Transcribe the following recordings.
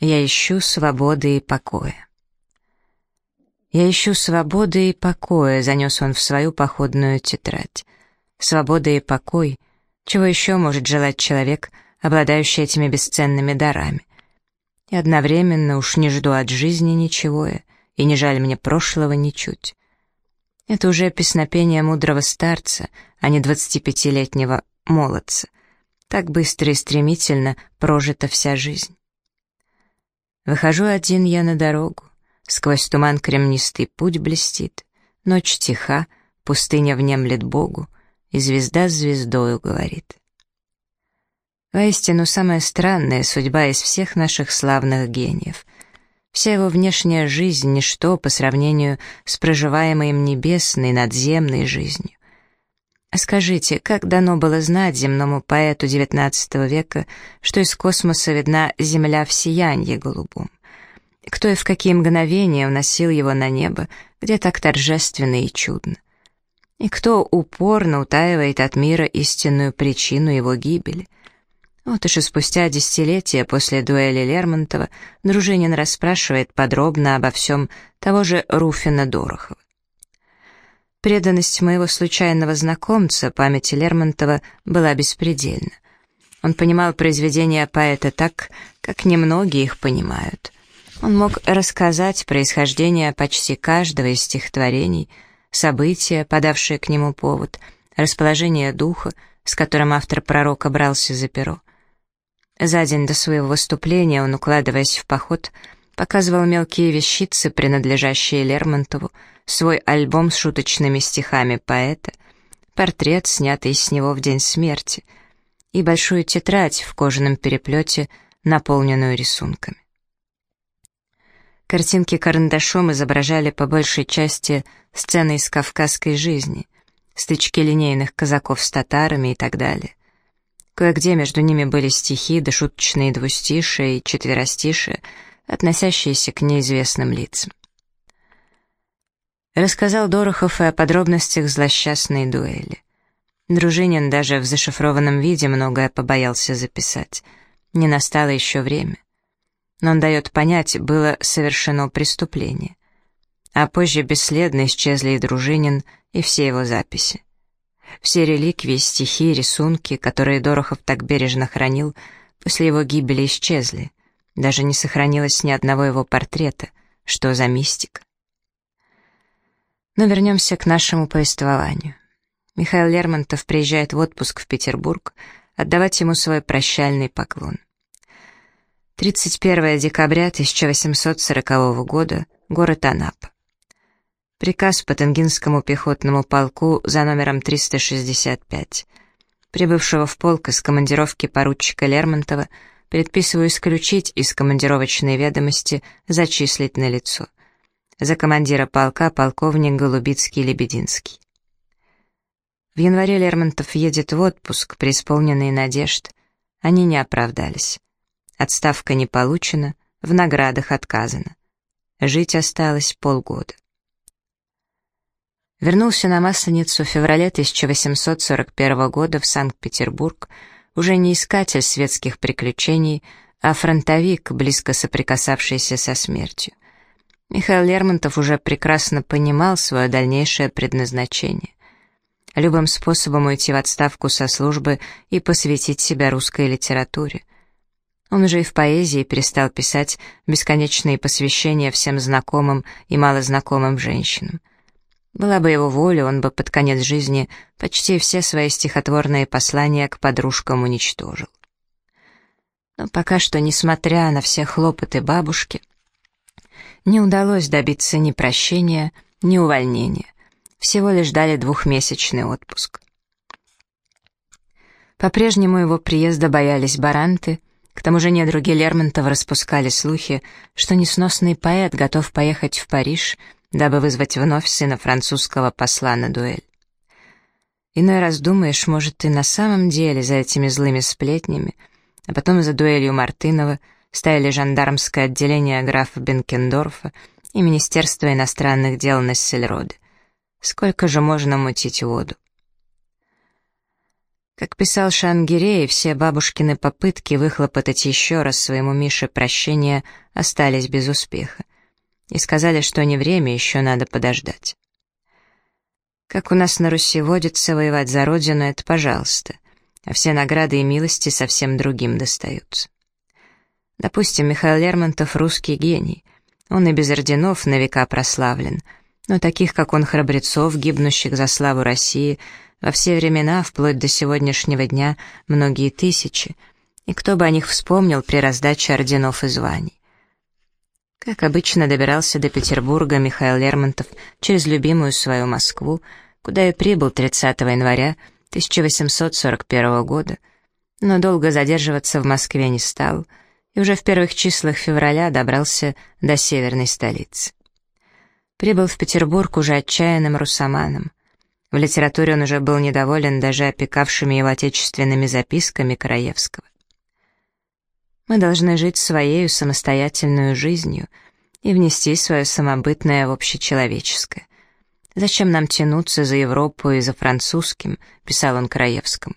Я ищу свободы и покоя. Я ищу свободы и покоя, занес он в свою походную тетрадь. Свобода и покой. Чего еще может желать человек, обладающий этими бесценными дарами? И одновременно уж не жду от жизни ничего, и не жаль мне прошлого ничуть. Это уже песнопение мудрого старца, а не двадцатипятилетнего молодца. Так быстро и стремительно прожита вся жизнь. Выхожу один я на дорогу, сквозь туман кремнистый путь блестит, ночь тиха, пустыня внемлет Богу, и звезда с звездою говорит. Воистину, самая странная судьба из всех наших славных гениев. Вся его внешняя жизнь — ничто по сравнению с проживаемой им небесной, надземной жизнью. А скажите, как дано было знать земному поэту XIX века, что из космоса видна Земля в сиянье голубом? Кто и в какие мгновения уносил его на небо, где так торжественно и чудно? И кто упорно утаивает от мира истинную причину его гибели? Вот уж и спустя десятилетия после дуэли Лермонтова Дружинин расспрашивает подробно обо всем того же Руфина Дорохова. Преданность моего случайного знакомца, памяти Лермонтова, была беспредельна. Он понимал произведения поэта так, как немногие их понимают. Он мог рассказать происхождение почти каждого из стихотворений, события, подавшие к нему повод, расположение духа, с которым автор пророка брался за перо. За день до своего выступления он, укладываясь в поход, показывал мелкие вещицы, принадлежащие Лермонтову, свой альбом с шуточными стихами поэта, портрет, снятый с него в день смерти, и большую тетрадь в кожаном переплете, наполненную рисунками. Картинки карандашом изображали по большей части сцены из кавказской жизни, стычки линейных казаков с татарами и так далее. Кое-где между ними были стихи, да шуточные двустишие и четверостишие, относящиеся к неизвестным лицам. Рассказал Дорохов и о подробностях злосчастной дуэли. Дружинин даже в зашифрованном виде многое побоялся записать. Не настало еще время. Но он дает понять, было совершено преступление. А позже бесследно исчезли и Дружинин, и все его записи. Все реликвии, стихи, рисунки, которые Дорохов так бережно хранил, после его гибели исчезли. Даже не сохранилось ни одного его портрета. Что за мистика? Но вернемся к нашему повествованию. Михаил Лермонтов приезжает в отпуск в Петербург отдавать ему свой прощальный поклон. 31 декабря 1840 года, город Анапа. Приказ по Тенгинскому пехотному полку за номером 365. Прибывшего в полк из командировки поручика Лермонтова предписываю исключить из командировочной ведомости зачислить на лицо за командира полка полковник Голубицкий-Лебединский. В январе Лермонтов едет в отпуск, преисполненный надежд. Они не оправдались. Отставка не получена, в наградах отказано. Жить осталось полгода. Вернулся на Масленицу в феврале 1841 года в Санкт-Петербург, уже не искатель светских приключений, а фронтовик, близко соприкасавшийся со смертью. Михаил Лермонтов уже прекрасно понимал свое дальнейшее предназначение. Любым способом уйти в отставку со службы и посвятить себя русской литературе. Он уже и в поэзии перестал писать бесконечные посвящения всем знакомым и малознакомым женщинам. Была бы его воля, он бы под конец жизни почти все свои стихотворные послания к подружкам уничтожил. Но пока что, несмотря на все хлопоты бабушки, не удалось добиться ни прощения, ни увольнения. Всего лишь дали двухмесячный отпуск. По-прежнему его приезда боялись баранты, к тому же недруги Лермонтова распускали слухи, что несносный поэт готов поехать в Париж, дабы вызвать вновь сына французского посла на дуэль. Иной раз думаешь, может, ты на самом деле за этими злыми сплетнями, а потом за дуэлью Мартынова — стояли жандармское отделение графа Бенкендорфа и Министерство иностранных дел Нессельроды. Сколько же можно мутить воду? Как писал Шангирей, все бабушкины попытки выхлопотать еще раз своему Мише прощения остались без успеха. И сказали, что не время, еще надо подождать. Как у нас на Руси водится, воевать за родину — это пожалуйста, а все награды и милости совсем другим достаются. Допустим, Михаил Лермонтов — русский гений. Он и без орденов на века прославлен, но таких, как он, храбрецов, гибнущих за славу России — во все времена, вплоть до сегодняшнего дня, многие тысячи, и кто бы о них вспомнил при раздаче орденов и званий. Как обычно добирался до Петербурга Михаил Лермонтов через любимую свою Москву, куда и прибыл 30 января 1841 года, но долго задерживаться в Москве не стал и уже в первых числах февраля добрался до северной столицы. Прибыл в Петербург уже отчаянным русоманом, в литературе он уже был недоволен даже опекавшими его отечественными записками Краевского. Мы должны жить своей самостоятельную жизнью и внести свое самобытное в общечеловеческое. «Зачем нам тянуться за Европу и за французским?» — писал он Краевскому.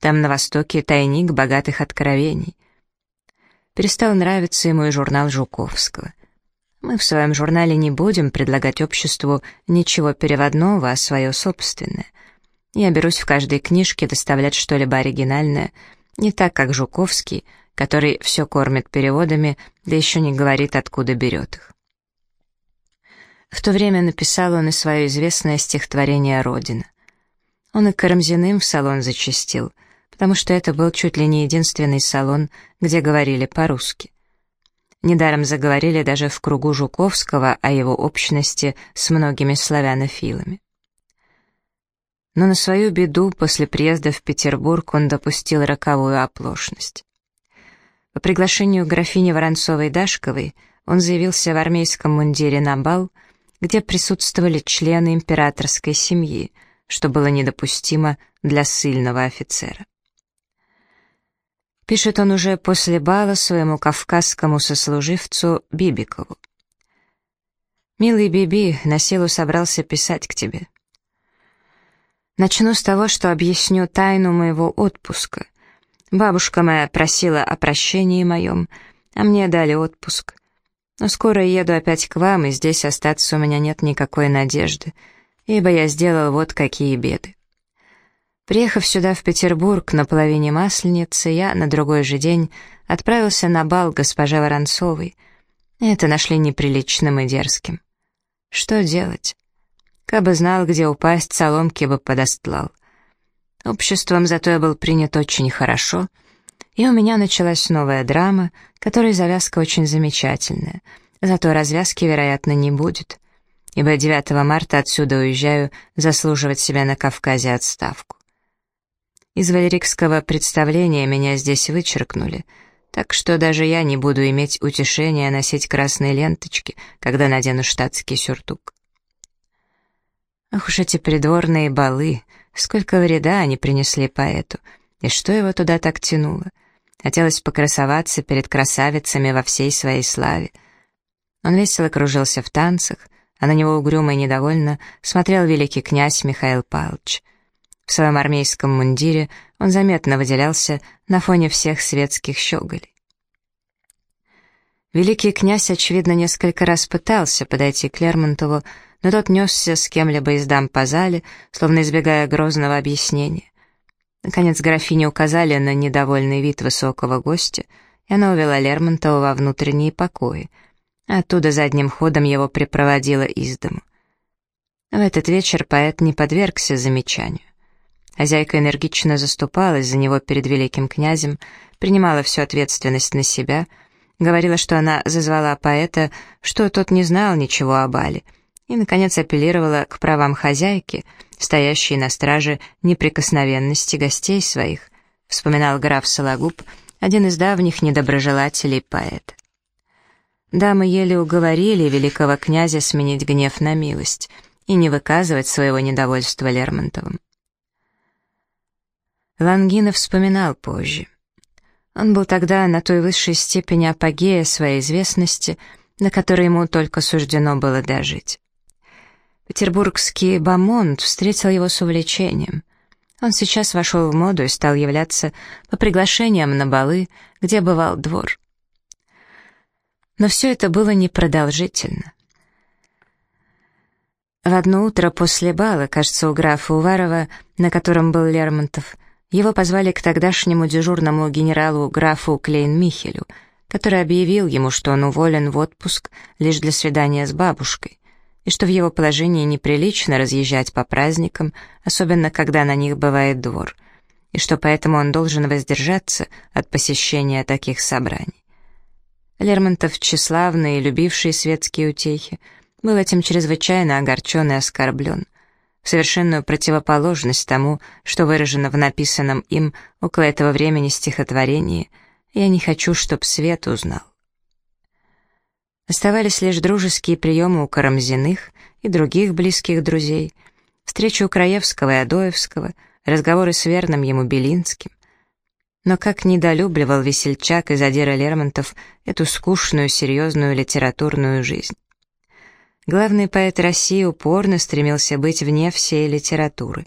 «Там на Востоке тайник богатых откровений». Перестал нравиться ему и журнал Жуковского. Мы в своем журнале не будем предлагать обществу ничего переводного, а свое собственное. Я берусь в каждой книжке доставлять что-либо оригинальное, не так, как Жуковский, который все кормит переводами, да еще не говорит, откуда берет их. В то время написал он и свое известное стихотворение «Родина». Он и Карамзиным в салон зачастил, потому что это был чуть ли не единственный салон, где говорили по-русски. Недаром заговорили даже в кругу Жуковского о его общности с многими славянофилами. Но на свою беду после приезда в Петербург он допустил роковую оплошность. По приглашению графини Воронцовой-Дашковой он заявился в армейском мундире на бал, где присутствовали члены императорской семьи, что было недопустимо для сильного офицера. Пишет он уже после бала своему кавказскому сослуживцу Бибикову. «Милый Биби, на силу собрался писать к тебе. Начну с того, что объясню тайну моего отпуска. Бабушка моя просила о прощении моем, а мне дали отпуск. Но скоро еду опять к вам, и здесь остаться у меня нет никакой надежды, ибо я сделал вот какие беды. Приехав сюда, в Петербург, на половине Масленицы, я на другой же день отправился на бал госпоже Воронцовой. Это нашли неприличным и дерзким. Что делать? Кабы знал, где упасть, соломки бы подостлал. Обществом зато я был принят очень хорошо, и у меня началась новая драма, которой завязка очень замечательная, зато развязки, вероятно, не будет, ибо 9 марта отсюда уезжаю заслуживать себя на Кавказе отставку. Из валерикского представления меня здесь вычеркнули, так что даже я не буду иметь утешения носить красные ленточки, когда надену штатский сюртук. Ах уж эти придворные балы, сколько вреда они принесли поэту, и что его туда так тянуло. Хотелось покрасоваться перед красавицами во всей своей славе. Он весело кружился в танцах, а на него угрюмо и недовольно смотрел великий князь Михаил Павлович — в своем армейском мундире он заметно выделялся на фоне всех светских щеголей. Великий князь, очевидно, несколько раз пытался подойти к Лермонтову, но тот несся с кем-либо из дам по зале, словно избегая грозного объяснения. Наконец графини указали на недовольный вид высокого гостя, и она увела Лермонтова во внутренние покои. Оттуда задним ходом его припроводила из дому. В этот вечер поэт не подвергся замечанию. Хозяйка энергично заступалась за него перед великим князем, принимала всю ответственность на себя, говорила, что она зазвала поэта, что тот не знал ничего о бале, и, наконец, апеллировала к правам хозяйки, стоящей на страже неприкосновенности гостей своих, вспоминал граф Сологуб, один из давних недоброжелателей поэта. Дамы еле уговорили великого князя сменить гнев на милость и не выказывать своего недовольства Лермонтовым. Лангинов вспоминал позже. Он был тогда на той высшей степени апогея своей известности, на которой ему только суждено было дожить. Петербургский бомонд встретил его с увлечением. Он сейчас вошел в моду и стал являться по приглашениям на балы, где бывал двор. Но все это было непродолжительно. В одно утро после бала, кажется, у графа Уварова, на котором был Лермонтов, его позвали к тогдашнему дежурному генералу графу Клейн-Михелю, который объявил ему, что он уволен в отпуск лишь для свидания с бабушкой, и что в его положении неприлично разъезжать по праздникам, особенно когда на них бывает двор, и что поэтому он должен воздержаться от посещения таких собраний. Лермонтов, тщеславный и любивший светские утехи, был этим чрезвычайно огорчен и оскорблен, совершенную противоположность тому, что выражено в написанном им около этого времени стихотворении «Я не хочу, чтоб свет узнал». Оставались лишь дружеские приемы у Карамзиных и других близких друзей, встречи у Краевского и Адоевского, разговоры с верным ему Белинским. Но как недолюбливал весельчак и задира Лермонтов эту скучную, серьезную литературную жизнь. Главный поэт России упорно стремился быть вне всей литературы.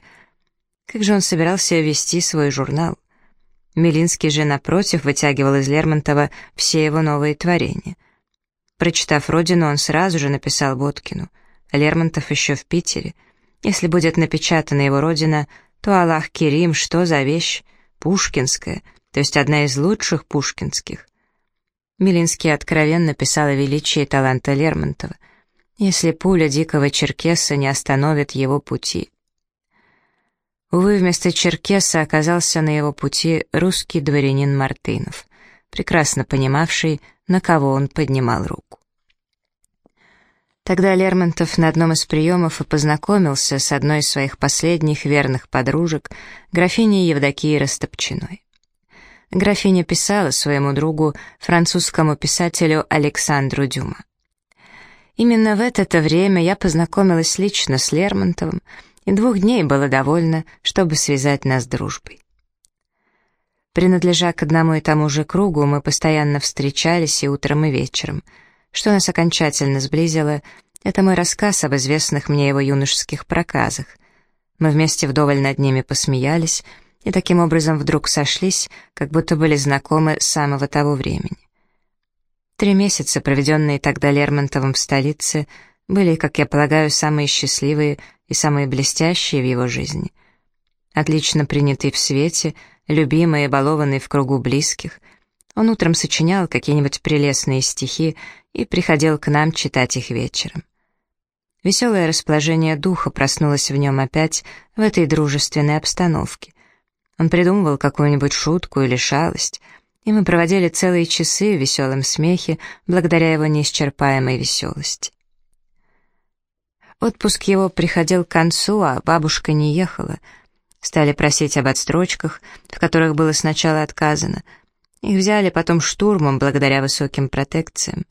Как же он собирался вести свой журнал? Милинский же, напротив, вытягивал из Лермонтова все его новые творения. Прочитав «Родину», он сразу же написал Боткину. Лермонтов еще в Питере. Если будет напечатана его «Родина», то Аллах Керим, что за вещь? Пушкинская, то есть одна из лучших пушкинских. Милинский откровенно писал о величии таланта Лермонтова — если пуля дикого черкеса не остановит его пути. Увы, вместо черкеса оказался на его пути русский дворянин Мартынов, прекрасно понимавший, на кого он поднимал руку. Тогда Лермонтов на одном из приемов и познакомился с одной из своих последних верных подружек, графиней Евдокией Растопчиной. Графиня писала своему другу, французскому писателю Александру Дюма. Именно в это время я познакомилась лично с Лермонтовым, и двух дней было довольно, чтобы связать нас дружбой. Принадлежа к одному и тому же кругу, мы постоянно встречались и утром, и вечером. Что нас окончательно сблизило, это мой рассказ об известных мне его юношеских проказах. Мы вместе вдоволь над ними посмеялись, и таким образом вдруг сошлись, как будто были знакомы с самого того времени. Три месяца, проведенные тогда Лермонтовым в столице, были, как я полагаю, самые счастливые и самые блестящие в его жизни. Отлично принятый в свете, любимый и балованный в кругу близких, он утром сочинял какие-нибудь прелестные стихи и приходил к нам читать их вечером. Веселое расположение духа проснулось в нем опять в этой дружественной обстановке. Он придумывал какую-нибудь шутку или шалость — и мы проводили целые часы в веселом смехе благодаря его неисчерпаемой веселости. Отпуск его приходил к концу, а бабушка не ехала. Стали просить об отстрочках, в которых было сначала отказано. Их взяли потом штурмом благодаря высоким протекциям.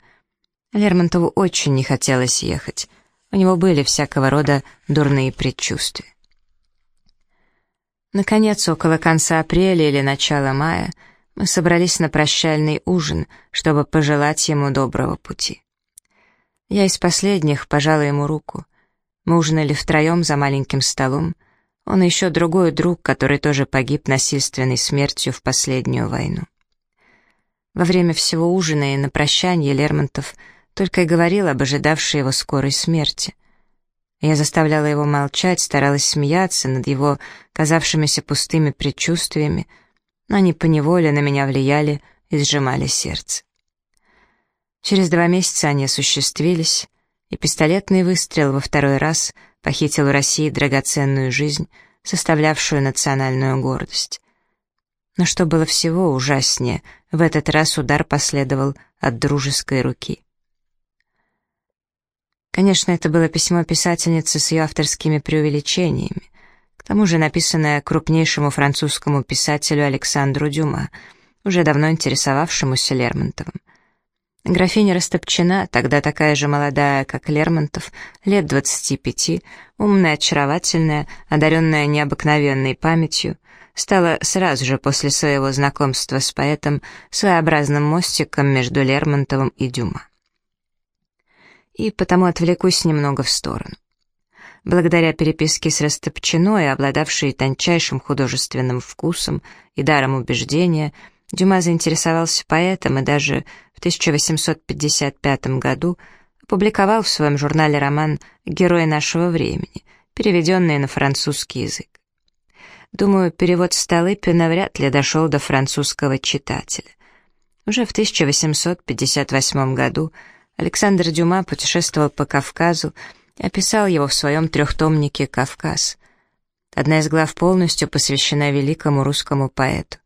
Лермонтову очень не хотелось ехать. У него были всякого рода дурные предчувствия. Наконец, около конца апреля или начала мая — мы собрались на прощальный ужин, чтобы пожелать ему доброго пути. Я из последних пожала ему руку. Мы ужинали втроем за маленьким столом. Он и еще другой друг, который тоже погиб насильственной смертью в последнюю войну. Во время всего ужина и на прощанье Лермонтов только и говорил об ожидавшей его скорой смерти. Я заставляла его молчать, старалась смеяться над его казавшимися пустыми предчувствиями, но они поневоле на меня влияли и сжимали сердце. Через два месяца они осуществились, и пистолетный выстрел во второй раз похитил у России драгоценную жизнь, составлявшую национальную гордость. Но что было всего ужаснее, в этот раз удар последовал от дружеской руки. Конечно, это было письмо писательницы с ее авторскими преувеличениями к тому же написанное крупнейшему французскому писателю Александру Дюма, уже давно интересовавшемуся Лермонтовым. Графиня Растопчина, тогда такая же молодая, как Лермонтов, лет 25, умная, очаровательная, одаренная необыкновенной памятью, стала сразу же после своего знакомства с поэтом своеобразным мостиком между Лермонтовым и Дюма. И потому отвлекусь немного в сторону. Благодаря переписке с Растопчиной, обладавшей тончайшим художественным вкусом и даром убеждения, Дюма заинтересовался поэтом и даже в 1855 году опубликовал в своем журнале роман «Герои нашего времени», переведенный на французский язык. Думаю, перевод Столыпина вряд ли дошел до французского читателя. Уже в 1858 году Александр Дюма путешествовал по Кавказу описал его в своем трехтомнике «Кавказ». Одна из глав полностью посвящена великому русскому поэту.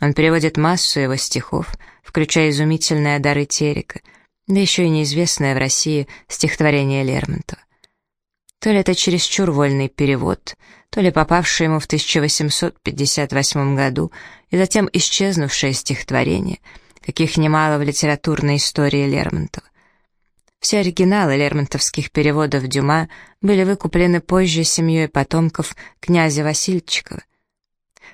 Он переводит массу его стихов, включая изумительные дары Терека, да еще и неизвестное в России стихотворение Лермонтова. То ли это чересчур вольный перевод, то ли попавшее ему в 1858 году и затем исчезнувшее стихотворение, каких немало в литературной истории Лермонтова. Все оригиналы лермонтовских переводов Дюма были выкуплены позже семьей потомков князя Васильчикова.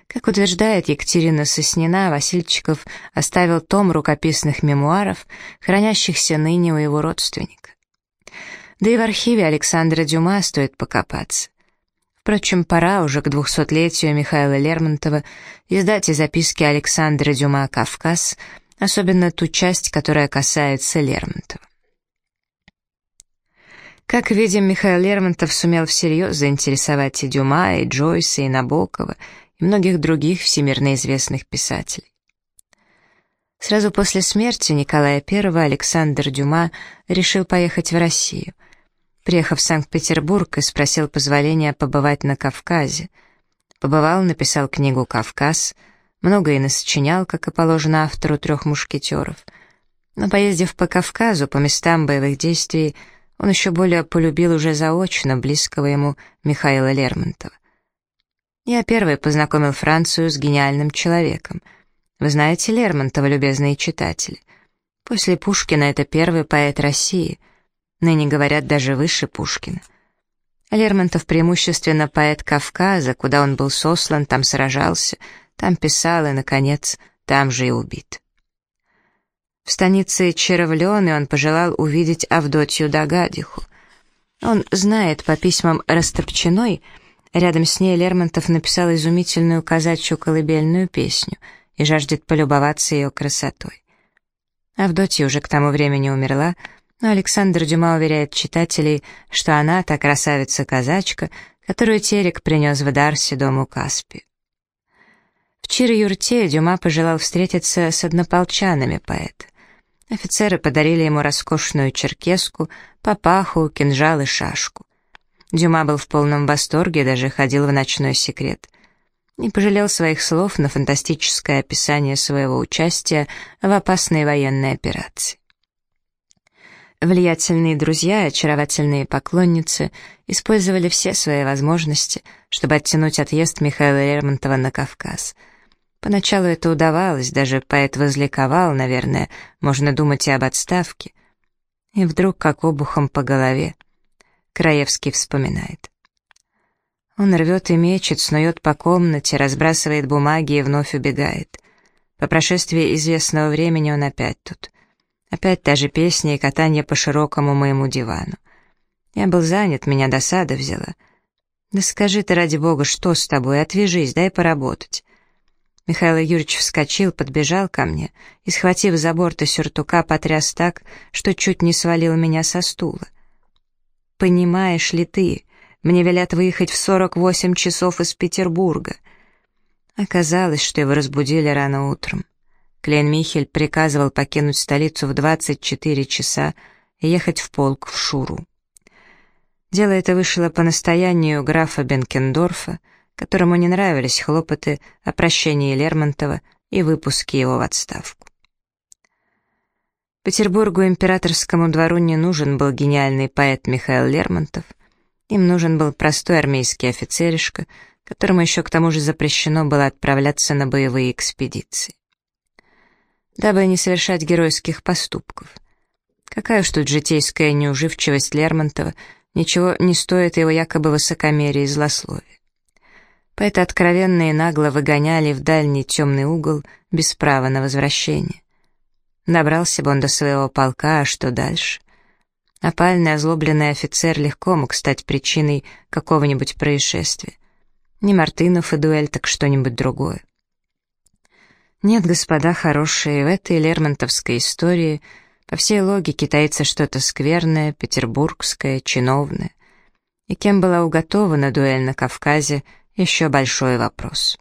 Как утверждает Екатерина Соснина, Васильчиков оставил том рукописных мемуаров, хранящихся ныне у его родственника. Да и в архиве Александра Дюма стоит покопаться. Впрочем, пора уже к двухсотлетию Михаила Лермонтова издать и записки Александра Дюма «Кавказ», особенно ту часть, которая касается Лермонтова. Как видим, Михаил Лермонтов сумел всерьез заинтересовать и Дюма, и Джойса, и Набокова, и многих других всемирно известных писателей. Сразу после смерти Николая I Александр Дюма решил поехать в Россию. Приехав в Санкт-Петербург и спросил позволения побывать на Кавказе. Побывал, написал книгу «Кавказ», многое насочинял, как и положено автору «Трех мушкетеров». Но поездив по Кавказу, по местам боевых действий, он еще более полюбил уже заочно близкого ему Михаила Лермонтова. Я первый познакомил Францию с гениальным человеком. Вы знаете Лермонтова, любезные читатели. После Пушкина это первый поэт России. Ныне говорят даже выше Пушкина. Лермонтов преимущественно поэт Кавказа, куда он был сослан, там сражался, там писал и, наконец, там же и убит. В станице Червлены он пожелал увидеть Авдотью Дагадиху. Он знает по письмам Растопчиной, рядом с ней Лермонтов написал изумительную казачью колыбельную песню и жаждет полюбоваться ее красотой. Авдотья уже к тому времени умерла, но Александр Дюма уверяет читателей, что она та красавица-казачка, которую Терек принес в дар седому Каспию. В Чир-Юрте Дюма пожелал встретиться с однополчанами поэта. Офицеры подарили ему роскошную черкеску, папаху, кинжал и шашку. Дюма был в полном восторге, даже ходил в ночной секрет. Не пожалел своих слов на фантастическое описание своего участия в опасной военной операции. Влиятельные друзья и очаровательные поклонницы использовали все свои возможности, чтобы оттянуть отъезд Михаила Лермонтова на Кавказ — Поначалу это удавалось, даже поэт возликовал, наверное, можно думать и об отставке. И вдруг, как обухом по голове, Краевский вспоминает. Он рвет и мечет, снует по комнате, разбрасывает бумаги и вновь убегает. По прошествии известного времени он опять тут. Опять та же песня и катание по широкому моему дивану. Я был занят, меня досада взяла. Да скажи ты, ради бога, что с тобой, отвяжись, дай поработать. Михаил Юрьевич вскочил, подбежал ко мне и, схватив за борта сюртука, потряс так, что чуть не свалил меня со стула. «Понимаешь ли ты, мне велят выехать в 48 часов из Петербурга». Оказалось, что его разбудили рано утром. Клейн Михель приказывал покинуть столицу в 24 часа и ехать в полк в Шуру. Дело это вышло по настоянию графа Бенкендорфа, которому не нравились хлопоты о прощении Лермонтова и выпуске его в отставку. Петербургу императорскому двору не нужен был гениальный поэт Михаил Лермонтов, им нужен был простой армейский офицеришка, которому еще к тому же запрещено было отправляться на боевые экспедиции. Дабы не совершать геройских поступков. Какая уж тут житейская неуживчивость Лермонтова, ничего не стоит его якобы высокомерие и злословие. Поэта откровенно и нагло выгоняли в дальний темный угол без права на возвращение. Добрался бы он до своего полка, а что дальше? Опальный озлобленный офицер легко мог стать причиной какого-нибудь происшествия. Не Мартынов и дуэль, так что-нибудь другое. Нет, господа хорошие, в этой лермонтовской истории по всей логике таится что-то скверное, петербургское, чиновное. И кем была уготована дуэль на Кавказе, еще большой вопрос.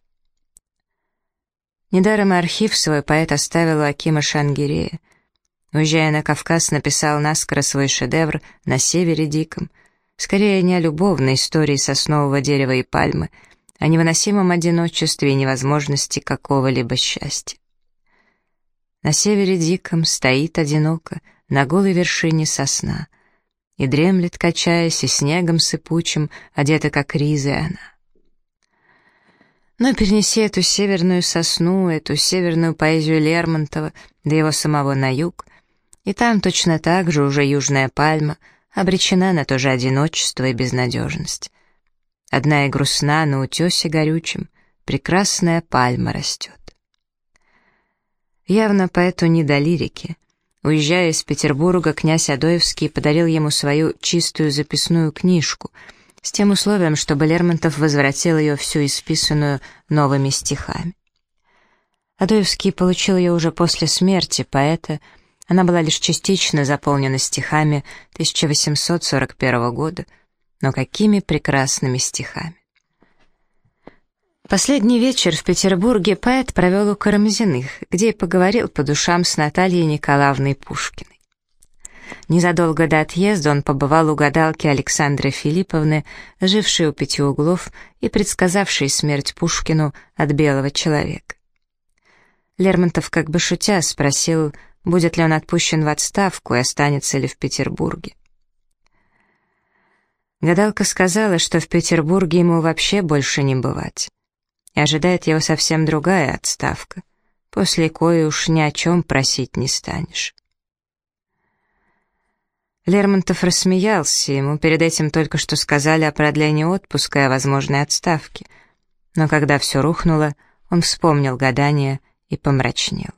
Недаром архив свой поэт оставил у Акима Шангирея. Уезжая на Кавказ, написал наскоро свой шедевр «На севере диком», скорее не о любовной истории соснового дерева и пальмы, о невыносимом одиночестве и невозможности какого-либо счастья. На севере диком стоит одиноко, на голой вершине сосна, и дремлет, качаясь, и снегом сыпучим, одета как ризы она. Но перенеси эту северную сосну, эту северную поэзию Лермонтова, до его самого на юг, и там точно так же уже южная пальма обречена на то же одиночество и безнадежность. Одна и грустна на утесе горючем, прекрасная пальма растет. Явно поэту не до лирики. Уезжая из Петербурга, князь Адоевский подарил ему свою чистую записную книжку — с тем условием, чтобы Лермонтов возвратил ее всю исписанную новыми стихами. Адоевский получил ее уже после смерти поэта, она была лишь частично заполнена стихами 1841 года, но какими прекрасными стихами. Последний вечер в Петербурге поэт провел у Карамзиных, где и поговорил по душам с Натальей Николаевной Пушкиной. Незадолго до отъезда он побывал у гадалки Александры Филипповны, жившей у пяти углов и предсказавшей смерть Пушкину от белого человека. Лермонтов как бы шутя спросил, будет ли он отпущен в отставку и останется ли в Петербурге. Гадалка сказала, что в Петербурге ему вообще больше не бывать. И ожидает его совсем другая отставка, после коей уж ни о чем просить не станешь. Лермонтов рассмеялся, ему перед этим только что сказали о продлении отпуска и о возможной отставке. Но когда все рухнуло, он вспомнил гадание и помрачнел.